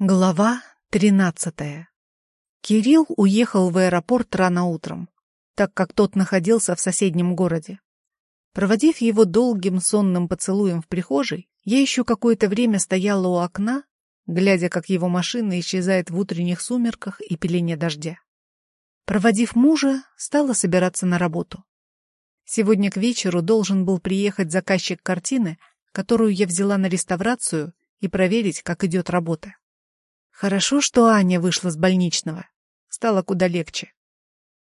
Глава тринадцатая. Кирилл уехал в аэропорт рано утром, так как тот находился в соседнем городе. Проводив его долгим сонным поцелуем в прихожей, я еще какое-то время стояла у окна, глядя, как его машина исчезает в утренних сумерках и пелене дождя. Проводив мужа, стала собираться на работу. Сегодня к вечеру должен был приехать заказчик картины, которую я взяла на реставрацию, и проверить, как идет работа. Хорошо, что Аня вышла с больничного. Стало куда легче.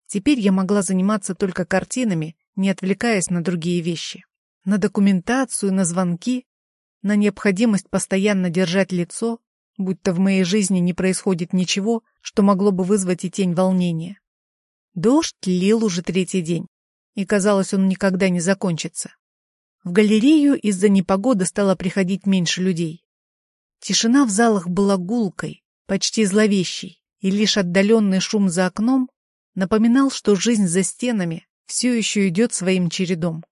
Теперь я могла заниматься только картинами, не отвлекаясь на другие вещи. На документацию, на звонки, на необходимость постоянно держать лицо, будто в моей жизни не происходит ничего, что могло бы вызвать и тень волнения. Дождь лил уже третий день, и казалось, он никогда не закончится. В галерею из-за непогоды стало приходить меньше людей. Тишина в залах была гулкой, почти зловещий, и лишь отдаленный шум за окном напоминал, что жизнь за стенами все еще идет своим чередом.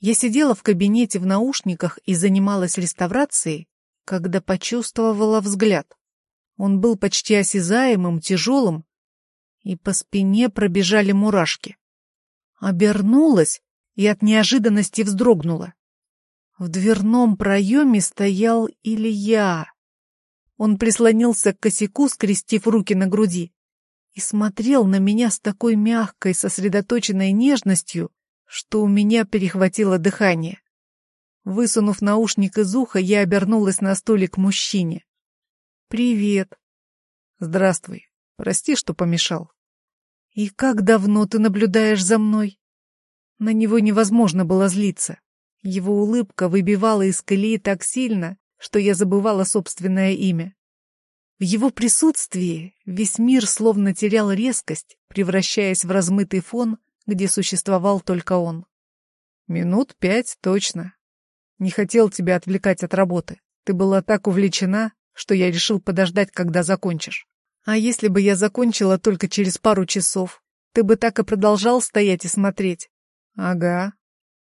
Я сидела в кабинете в наушниках и занималась реставрацией, когда почувствовала взгляд. Он был почти осязаемым, тяжелым, и по спине пробежали мурашки. Обернулась и от неожиданности вздрогнула. В дверном проеме стоял Илья. Он прислонился к косяку, скрестив руки на груди, и смотрел на меня с такой мягкой, сосредоточенной нежностью, что у меня перехватило дыхание. Высунув наушник из уха, я обернулась на столик мужчине. «Привет». «Здравствуй. Прости, что помешал». «И как давно ты наблюдаешь за мной?» На него невозможно было злиться. Его улыбка выбивала из колеи так сильно, что я забывала собственное имя. В его присутствии весь мир словно терял резкость, превращаясь в размытый фон, где существовал только он. «Минут пять точно. Не хотел тебя отвлекать от работы. Ты была так увлечена, что я решил подождать, когда закончишь. А если бы я закончила только через пару часов, ты бы так и продолжал стоять и смотреть?» «Ага».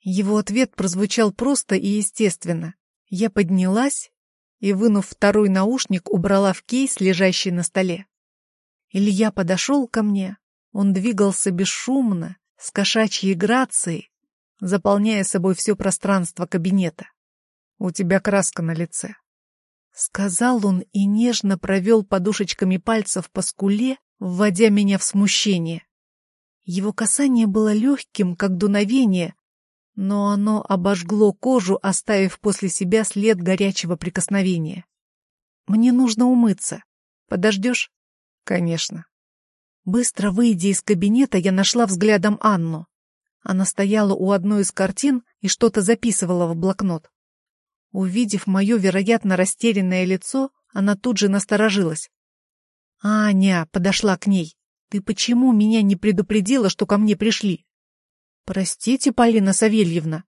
Его ответ прозвучал просто и естественно, я поднялась и, вынув второй наушник, убрала в кейс, лежащий на столе. Илья подошел ко мне. Он двигался бесшумно, с кошачьей грацией, заполняя собой все пространство кабинета. «У тебя краска на лице», — сказал он и нежно провел подушечками пальцев по скуле, вводя меня в смущение. Его касание было легким, как дуновение, но оно обожгло кожу, оставив после себя след горячего прикосновения. «Мне нужно умыться. Подождешь?» «Конечно». Быстро выйдя из кабинета, я нашла взглядом Анну. Она стояла у одной из картин и что-то записывала в блокнот. Увидев мое, вероятно, растерянное лицо, она тут же насторожилась. «Аня!» — подошла к ней. «Ты почему меня не предупредила, что ко мне пришли?» «Простите, Полина Савельевна,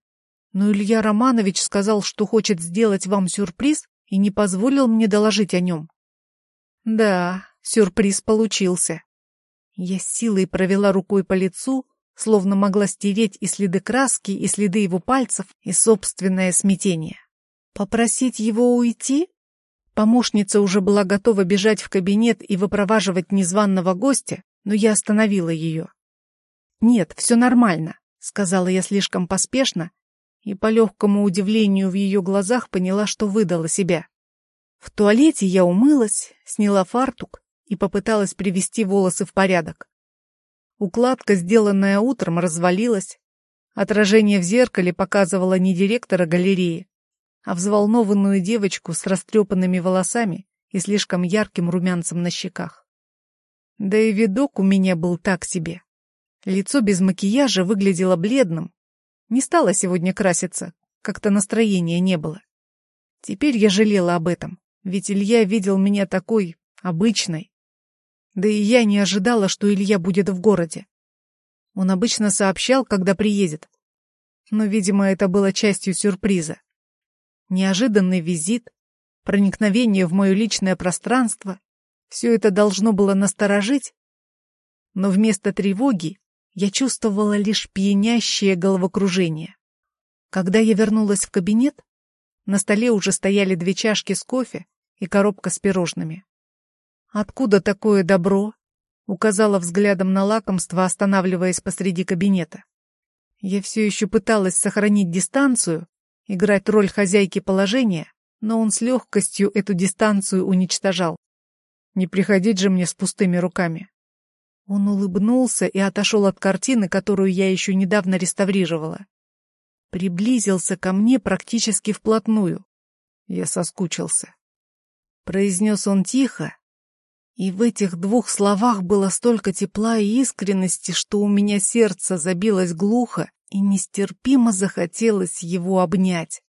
но Илья Романович сказал, что хочет сделать вам сюрприз и не позволил мне доложить о нем». «Да, сюрприз получился». Я силой провела рукой по лицу, словно могла стереть и следы краски, и следы его пальцев, и собственное смятение. «Попросить его уйти?» Помощница уже была готова бежать в кабинет и выпроваживать незваного гостя, но я остановила ее. «Нет, все нормально сказала я слишком поспешно и по легкому удивлению в ее глазах поняла, что выдала себя. В туалете я умылась, сняла фартук и попыталась привести волосы в порядок. Укладка, сделанная утром, развалилась. Отражение в зеркале показывало не директора галереи, а взволнованную девочку с растрепанными волосами и слишком ярким румянцем на щеках. Да и видок у меня был так себе. Лицо без макияжа выглядело бледным. Не стала сегодня краситься, как-то настроения не было. Теперь я жалела об этом, ведь Илья видел меня такой, обычной. Да и я не ожидала, что Илья будет в городе. Он обычно сообщал, когда приедет. Но, видимо, это было частью сюрприза. Неожиданный визит, проникновение в мое личное пространство — все это должно было насторожить, но вместо тревоги я чувствовала лишь пьянящее головокружение. Когда я вернулась в кабинет, на столе уже стояли две чашки с кофе и коробка с пирожными. «Откуда такое добро?» — указала взглядом на лакомство, останавливаясь посреди кабинета. Я все еще пыталась сохранить дистанцию, играть роль хозяйки положения, но он с легкостью эту дистанцию уничтожал. Не приходить же мне с пустыми руками. Он улыбнулся и отошел от картины, которую я еще недавно реставрировала. Приблизился ко мне практически вплотную. Я соскучился. Произнес он тихо, и в этих двух словах было столько тепла и искренности, что у меня сердце забилось глухо и нестерпимо захотелось его обнять.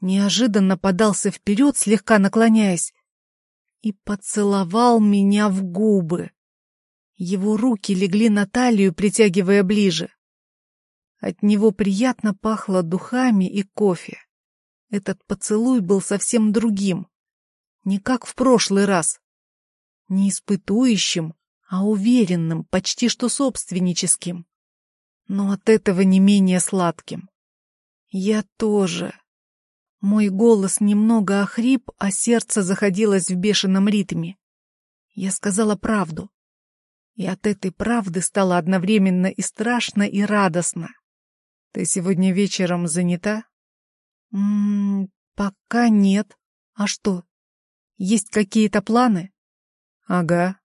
Неожиданно подался вперед, слегка наклоняясь, и поцеловал меня в губы. Его руки легли на талию, притягивая ближе. От него приятно пахло духами и кофе. Этот поцелуй был совсем другим. Не как в прошлый раз. Не испытующим, а уверенным, почти что собственническим. Но от этого не менее сладким. Я тоже. Мой голос немного охрип, а сердце заходилось в бешеном ритме. Я сказала правду. И от этой правды стало одновременно и страшно, и радостно. Ты сегодня вечером занята? М -м, пока нет. А что? Есть какие-то планы? Ага.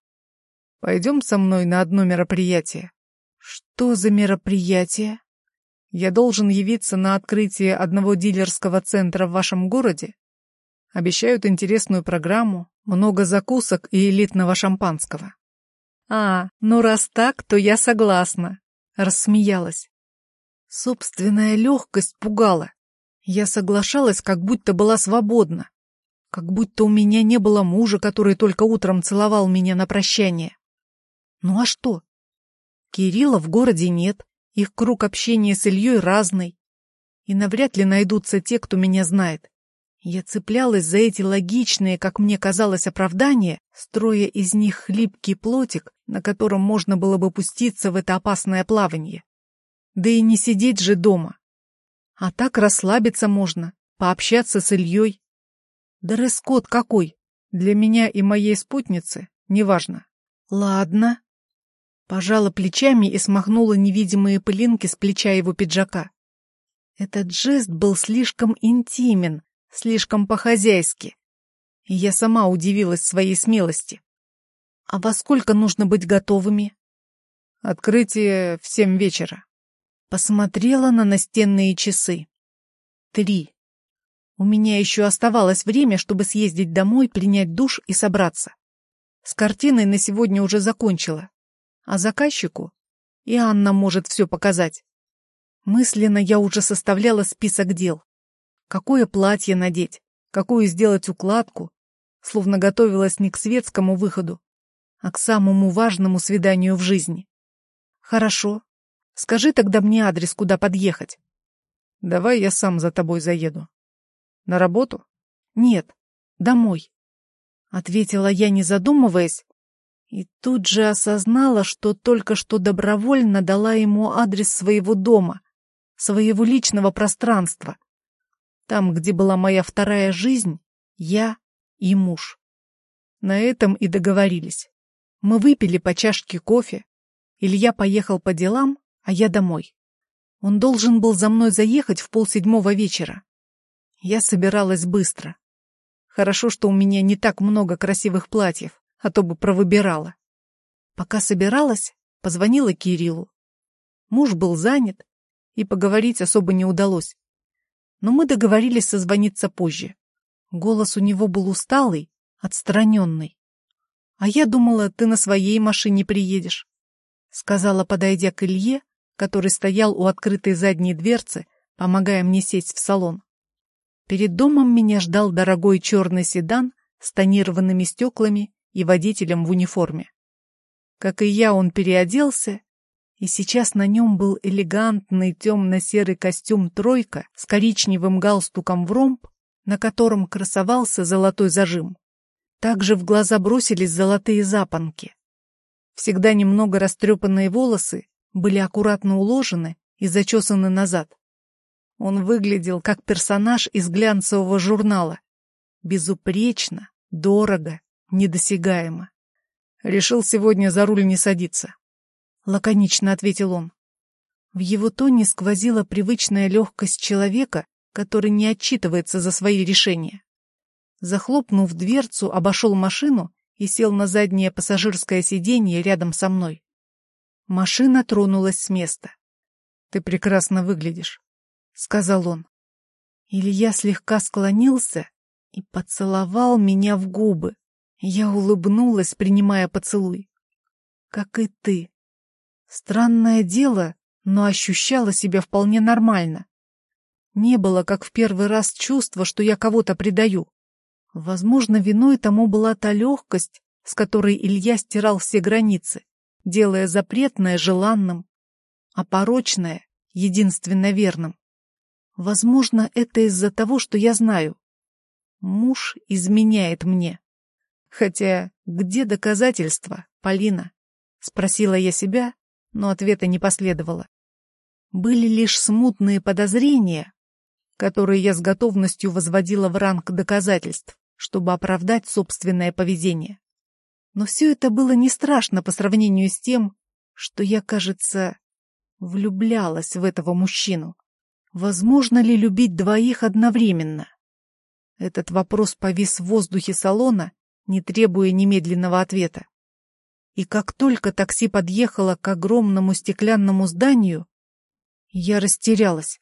Пойдем со мной на одно мероприятие. Что за мероприятие? Я должен явиться на открытие одного дилерского центра в вашем городе. Обещают интересную программу, много закусок и элитного шампанского. «А, ну раз так, то я согласна», — рассмеялась. Собственная легкость пугала. Я соглашалась, как будто была свободна. Как будто у меня не было мужа, который только утром целовал меня на прощание. Ну а что? Кирилла в городе нет, их круг общения с Ильей разный. И навряд ли найдутся те, кто меня знает. Я цеплялась за эти логичные, как мне казалось, оправдания, строя из них хлипкий плотик, на котором можно было бы пуститься в это опасное плавание. Да и не сидеть же дома. А так расслабиться можно, пообщаться с Ильей. Дресс-код какой? Для меня и моей спутницы, неважно. Ладно. Пожала плечами и смахнула невидимые пылинки с плеча его пиджака. Этот жест был слишком интимен, слишком по-хозяйски. Я сама удивилась своей смелости. А во сколько нужно быть готовыми? Открытие в семь вечера. Посмотрела на настенные часы. Три. У меня еще оставалось время, чтобы съездить домой, принять душ и собраться. С картиной на сегодня уже закончила. А заказчику и Анна может все показать. Мысленно я уже составляла список дел. Какое платье надеть, какую сделать укладку, словно готовилась не к светскому выходу, а к самому важному свиданию в жизни. Хорошо. Скажи тогда мне адрес, куда подъехать. Давай я сам за тобой заеду. На работу? Нет, домой. Ответила я, не задумываясь, и тут же осознала, что только что добровольно дала ему адрес своего дома, своего личного пространства. Там, где была моя вторая жизнь, я и муж. На этом и договорились. Мы выпили по чашке кофе. Илья поехал по делам, а я домой. Он должен был за мной заехать в полседьмого вечера. Я собиралась быстро. Хорошо, что у меня не так много красивых платьев, а то бы провыбирала. Пока собиралась, позвонила Кириллу. Муж был занят, и поговорить особо не удалось но мы договорились созвониться позже. Голос у него был усталый, отстраненный. «А я думала, ты на своей машине приедешь», — сказала, подойдя к Илье, который стоял у открытой задней дверцы, помогая мне сесть в салон. Перед домом меня ждал дорогой черный седан с тонированными стеклами и водителем в униформе. Как и я, он переоделся и сейчас на нем был элегантный темно-серый костюм «тройка» с коричневым галстуком в ромб, на котором красовался золотой зажим. Также в глаза бросились золотые запонки. Всегда немного растрепанные волосы были аккуратно уложены и зачесаны назад. Он выглядел как персонаж из глянцевого журнала. Безупречно, дорого, недосягаемо. Решил сегодня за руль не садиться. Лаконично ответил он. В его тоне сквозила привычная легкость человека, который не отчитывается за свои решения. Захлопнув дверцу, обошел машину и сел на заднее пассажирское сиденье рядом со мной. Машина тронулась с места. «Ты прекрасно выглядишь», — сказал он. Илья слегка склонился и поцеловал меня в губы. Я улыбнулась, принимая поцелуй. Как и ты. Странное дело, но ощущала себя вполне нормально. Не было, как в первый раз, чувства, что я кого-то предаю. Возможно, виной тому была та легкость, с которой Илья стирал все границы, делая запретное желанным, а порочное — единственно верным. Возможно, это из-за того, что я знаю. Муж изменяет мне. Хотя где доказательства, Полина? Спросила я себя, но ответа не последовало. Были лишь смутные подозрения, которые я с готовностью возводила в ранг доказательств, чтобы оправдать собственное поведение. Но все это было не страшно по сравнению с тем, что я, кажется, влюблялась в этого мужчину. Возможно ли любить двоих одновременно? Этот вопрос повис в воздухе салона, не требуя немедленного ответа. И как только такси подъехало к огромному стеклянному зданию, я растерялась.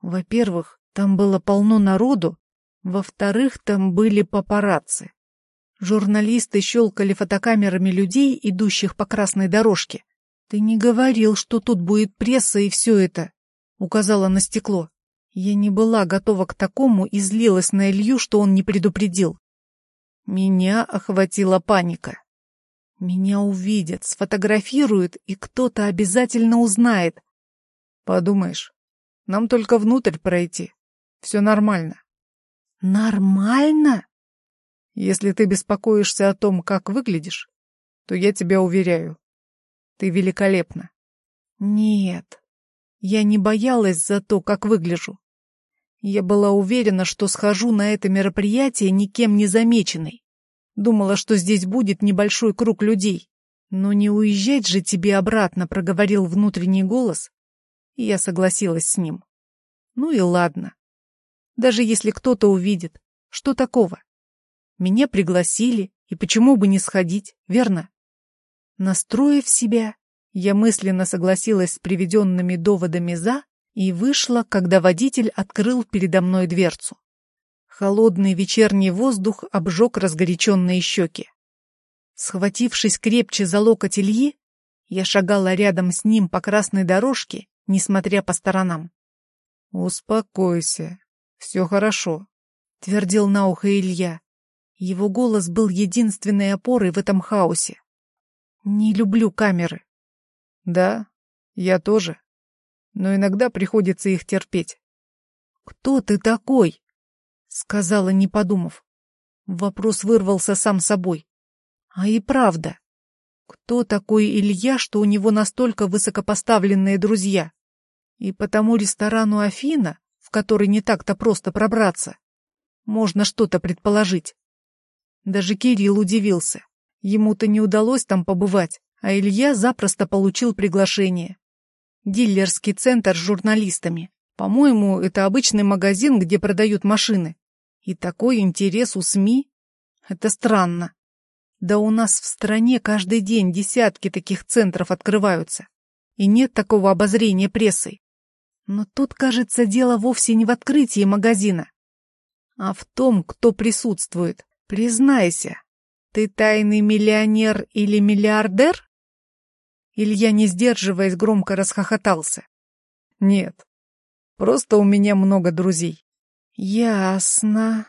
Во-первых, там было полно народу, во-вторых, там были папарацци. Журналисты щелкали фотокамерами людей, идущих по красной дорожке. «Ты не говорил, что тут будет пресса и все это», — указала на стекло. Я не была готова к такому и злилась на Илью, что он не предупредил. Меня охватила паника. Меня увидят, сфотографируют, и кто-то обязательно узнает. Подумаешь, нам только внутрь пройти. Все нормально. Нормально? Если ты беспокоишься о том, как выглядишь, то я тебя уверяю, ты великолепна. Нет, я не боялась за то, как выгляжу. Я была уверена, что схожу на это мероприятие никем не замеченной. Думала, что здесь будет небольшой круг людей. Но не уезжать же тебе обратно, проговорил внутренний голос, и я согласилась с ним. Ну и ладно. Даже если кто-то увидит, что такого? Меня пригласили, и почему бы не сходить, верно? Настроив себя, я мысленно согласилась с приведенными доводами «за» и вышла, когда водитель открыл передо мной дверцу. Холодный вечерний воздух обжег разгоряченные щеки. Схватившись крепче за локоть Ильи, я шагала рядом с ним по красной дорожке несмотря по сторонам. «Успокойся, все хорошо», — твердил на ухо Илья. Его голос был единственной опорой в этом хаосе. «Не люблю камеры». «Да, я тоже. Но иногда приходится их терпеть». «Кто ты такой?» — сказала, не подумав. Вопрос вырвался сам собой. «А и правда, кто такой Илья, что у него настолько высокопоставленные друзья? И потому ресторану Афина, в который не так-то просто пробраться, можно что-то предположить. Даже Кирилл удивился. Ему-то не удалось там побывать, а Илья запросто получил приглашение. Диллерский центр с журналистами. По-моему, это обычный магазин, где продают машины. И такой интерес у СМИ? Это странно. Да у нас в стране каждый день десятки таких центров открываются. И нет такого обозрения прессой. Но тут, кажется, дело вовсе не в открытии магазина, а в том, кто присутствует. Признайся, ты тайный миллионер или миллиардер? Илья, не сдерживаясь, громко расхохотался. Нет, просто у меня много друзей. Ясно,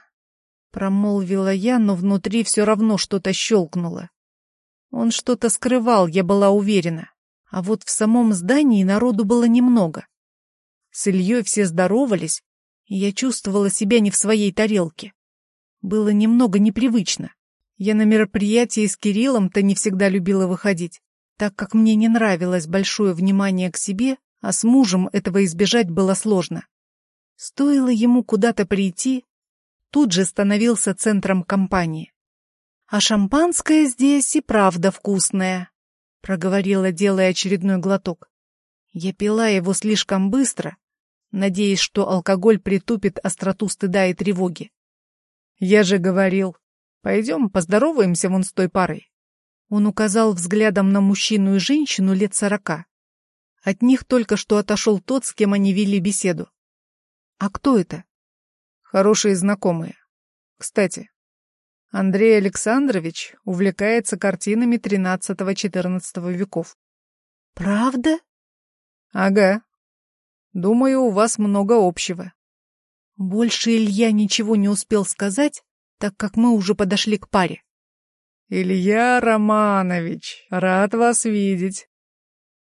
промолвила я, но внутри все равно что-то щелкнуло. Он что-то скрывал, я была уверена. А вот в самом здании народу было немного. С Ильей все здоровались, и я чувствовала себя не в своей тарелке. Было немного непривычно. Я на мероприятии с Кириллом-то не всегда любила выходить, так как мне не нравилось большое внимание к себе, а с мужем этого избежать было сложно. Стоило ему куда-то прийти, тут же становился центром компании. «А шампанское здесь и правда вкусное», — проговорила, делая очередной глоток. Я пила его слишком быстро, надеясь, что алкоголь притупит остроту стыда и тревоги. «Я же говорил, пойдем поздороваемся вон с той парой». Он указал взглядом на мужчину и женщину лет сорока. От них только что отошел тот, с кем они вели беседу. «А кто это?» «Хорошие знакомые. Кстати, Андрей Александрович увлекается картинами XIII-XIV веков. Правда? Ага. Думаю, у вас много общего. Больше Илья ничего не успел сказать, так как мы уже подошли к паре. Илья Романович, рад вас видеть.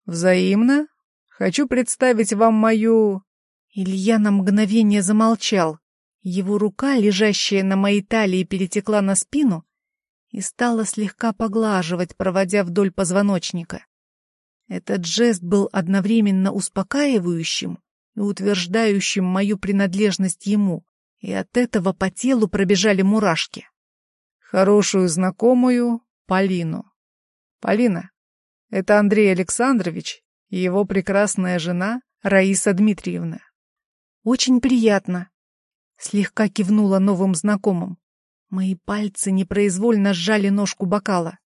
Взаимно. Хочу представить вам мою... Илья на мгновение замолчал, его рука, лежащая на моей талии, перетекла на спину и стала слегка поглаживать, проводя вдоль позвоночника. Этот жест был одновременно успокаивающим и утверждающим мою принадлежность ему, и от этого по телу пробежали мурашки. Хорошую знакомую Полину. Полина, это Андрей Александрович и его прекрасная жена Раиса Дмитриевна. Очень приятно, Слегка кивнула новым знакомым. Мои пальцы непроизвольно сжали ножку бокала.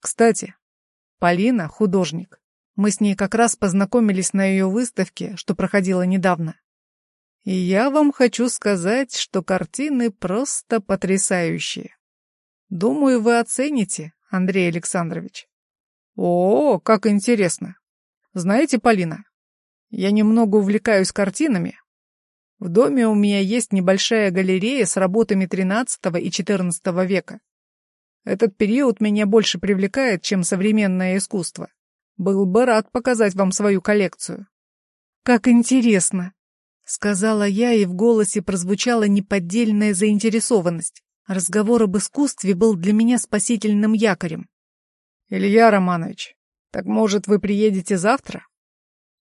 Кстати, Полина — художник. Мы с ней как раз познакомились на ее выставке, что проходила недавно. И я вам хочу сказать, что картины просто потрясающие. Думаю, вы оцените, Андрей Александрович. О, как интересно. Знаете, Полина, я немного увлекаюсь картинами, в доме у меня есть небольшая галерея с работами XIII и XIV века. Этот период меня больше привлекает, чем современное искусство. Был бы рад показать вам свою коллекцию. Как интересно, сказала я, и в голосе прозвучала неподдельная заинтересованность. Разговор об искусстве был для меня спасительным якорем. Илья Романович, так может вы приедете завтра?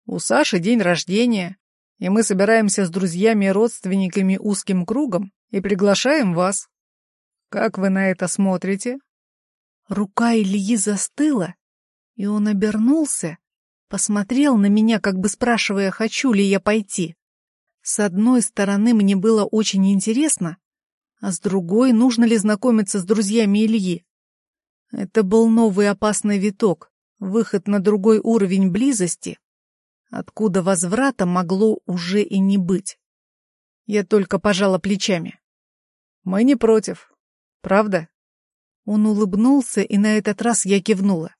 У Саши день рождения, и мы собираемся с друзьями и родственниками узким кругом и приглашаем вас. Как вы на это смотрите?» Рука Ильи застыла, и он обернулся, посмотрел на меня, как бы спрашивая, хочу ли я пойти. С одной стороны, мне было очень интересно, а с другой, нужно ли знакомиться с друзьями Ильи. Это был новый опасный виток, выход на другой уровень близости, откуда возврата могло уже и не быть. Я только пожала плечами. Мы не против. Правда? Он улыбнулся, и на этот раз я кивнула.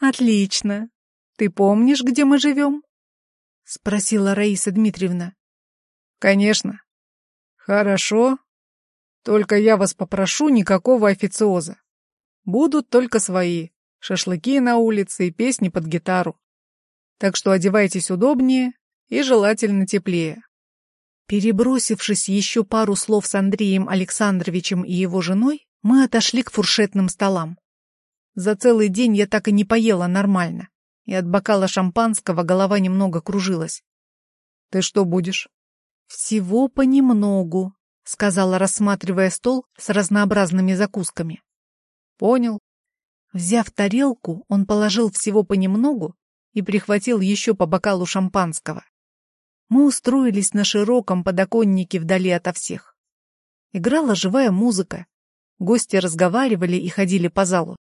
Отлично. Ты помнишь, где мы живем? Спросила Раиса Дмитриевна. Конечно. Хорошо. Только я вас попрошу никакого официоза. Будут только свои. Шашлыки на улице и песни под гитару так что одевайтесь удобнее и желательно теплее. Перебросившись еще пару слов с Андреем Александровичем и его женой, мы отошли к фуршетным столам. За целый день я так и не поела нормально, и от бокала шампанского голова немного кружилась. «Ты что будешь?» «Всего понемногу», — сказала, рассматривая стол с разнообразными закусками. «Понял». Взяв тарелку, он положил всего понемногу и прихватил еще по бокалу шампанского. Мы устроились на широком подоконнике вдали ото всех. Играла живая музыка. Гости разговаривали и ходили по залу.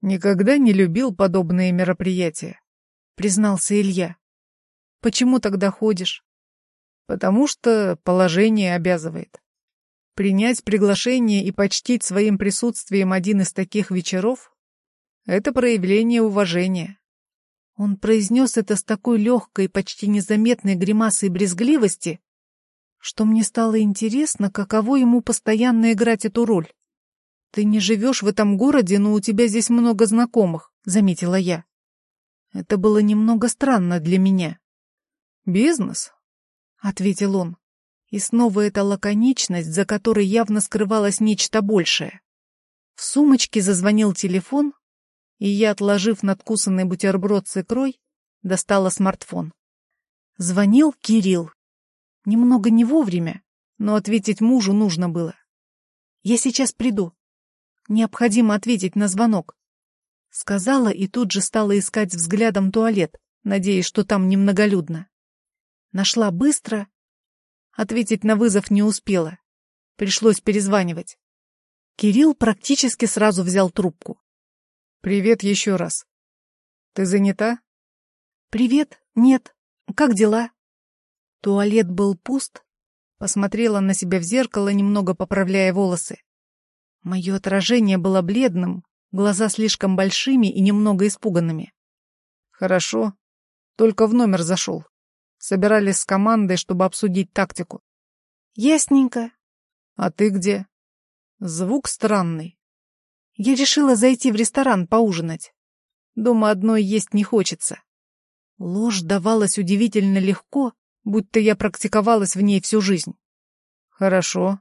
«Никогда не любил подобные мероприятия», — признался Илья. «Почему тогда ходишь?» «Потому что положение обязывает. Принять приглашение и почтить своим присутствием один из таких вечеров — это проявление уважения. Он произнес это с такой легкой, почти незаметной гримасой брезгливости, что мне стало интересно, каково ему постоянно играть эту роль. «Ты не живешь в этом городе, но у тебя здесь много знакомых», — заметила я. Это было немного странно для меня. «Бизнес?» — ответил он. И снова эта лаконичность, за которой явно скрывалось нечто большее. В сумочке зазвонил телефон, и я, отложив надкусанный бутерброд с икрой, достала смартфон. Звонил Кирилл. Немного не вовремя, но ответить мужу нужно было. «Я сейчас приду. Необходимо ответить на звонок», — сказала и тут же стала искать взглядом туалет, надеясь, что там немноголюдно. Нашла быстро. Ответить на вызов не успела. Пришлось перезванивать. Кирилл практически сразу взял трубку. «Привет еще раз. Ты занята?» «Привет. Нет. Как дела?» Туалет был пуст. Посмотрела на себя в зеркало, немного поправляя волосы. Мое отражение было бледным, глаза слишком большими и немного испуганными. «Хорошо. Только в номер зашел. Собирались с командой, чтобы обсудить тактику». «Ясненько. А ты где?» Звук странный. Я решила зайти в ресторан поужинать. Дома одной есть не хочется. Ложь давалась удивительно легко, будто я практиковалась в ней всю жизнь. Хорошо.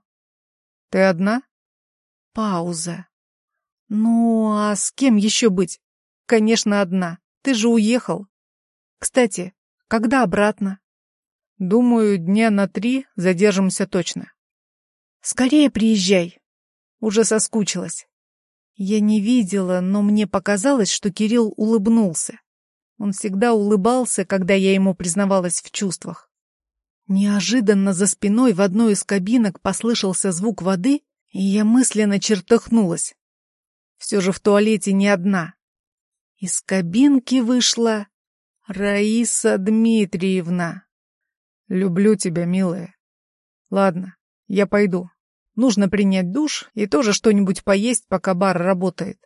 Ты одна? Пауза. Ну, а с кем еще быть? Конечно, одна. Ты же уехал. Кстати, когда обратно? Думаю, дня на три задержимся точно. Скорее приезжай. Уже соскучилась. Я не видела, но мне показалось, что Кирилл улыбнулся. Он всегда улыбался, когда я ему признавалась в чувствах. Неожиданно за спиной в одной из кабинок послышался звук воды, и я мысленно чертыхнулась. Все же в туалете не одна. Из кабинки вышла Раиса Дмитриевна. «Люблю тебя, милая. Ладно, я пойду. Нужно принять душ и тоже что-нибудь поесть, пока бар работает».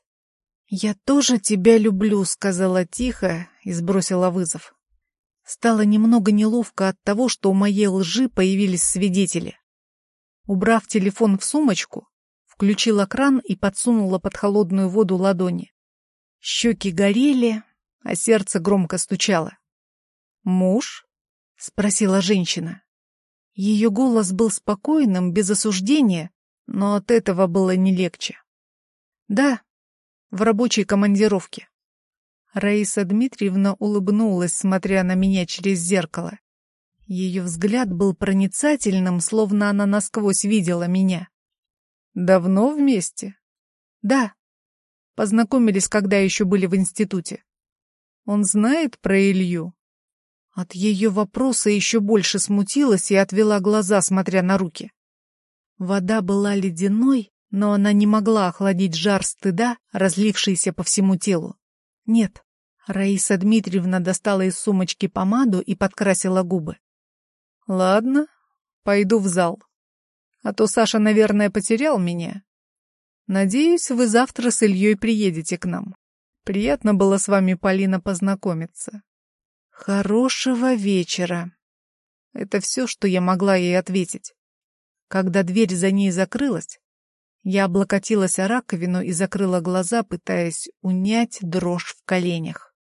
«Я тоже тебя люблю», — сказала тихо и сбросила вызов. Стало немного неловко от того, что у моей лжи появились свидетели. Убрав телефон в сумочку, включила кран и подсунула под холодную воду ладони. Щеки горели, а сердце громко стучало. «Муж?» — спросила женщина. Ее голос был спокойным, без осуждения, но от этого было не легче. «Да, в рабочей командировке». Раиса Дмитриевна улыбнулась, смотря на меня через зеркало. Ее взгляд был проницательным, словно она насквозь видела меня. «Давно вместе?» «Да. Познакомились, когда еще были в институте». «Он знает про Илью?» От ее вопроса еще больше смутилась и отвела глаза, смотря на руки. Вода была ледяной, но она не могла охладить жар стыда, разлившийся по всему телу. Нет, Раиса Дмитриевна достала из сумочки помаду и подкрасила губы. «Ладно, пойду в зал. А то Саша, наверное, потерял меня. Надеюсь, вы завтра с Ильей приедете к нам. Приятно было с вами, Полина, познакомиться». «Хорошего вечера». Это все, что я могла ей ответить. Когда дверь за ней закрылась, я облокотилась о раковину и закрыла глаза, пытаясь унять дрожь в коленях.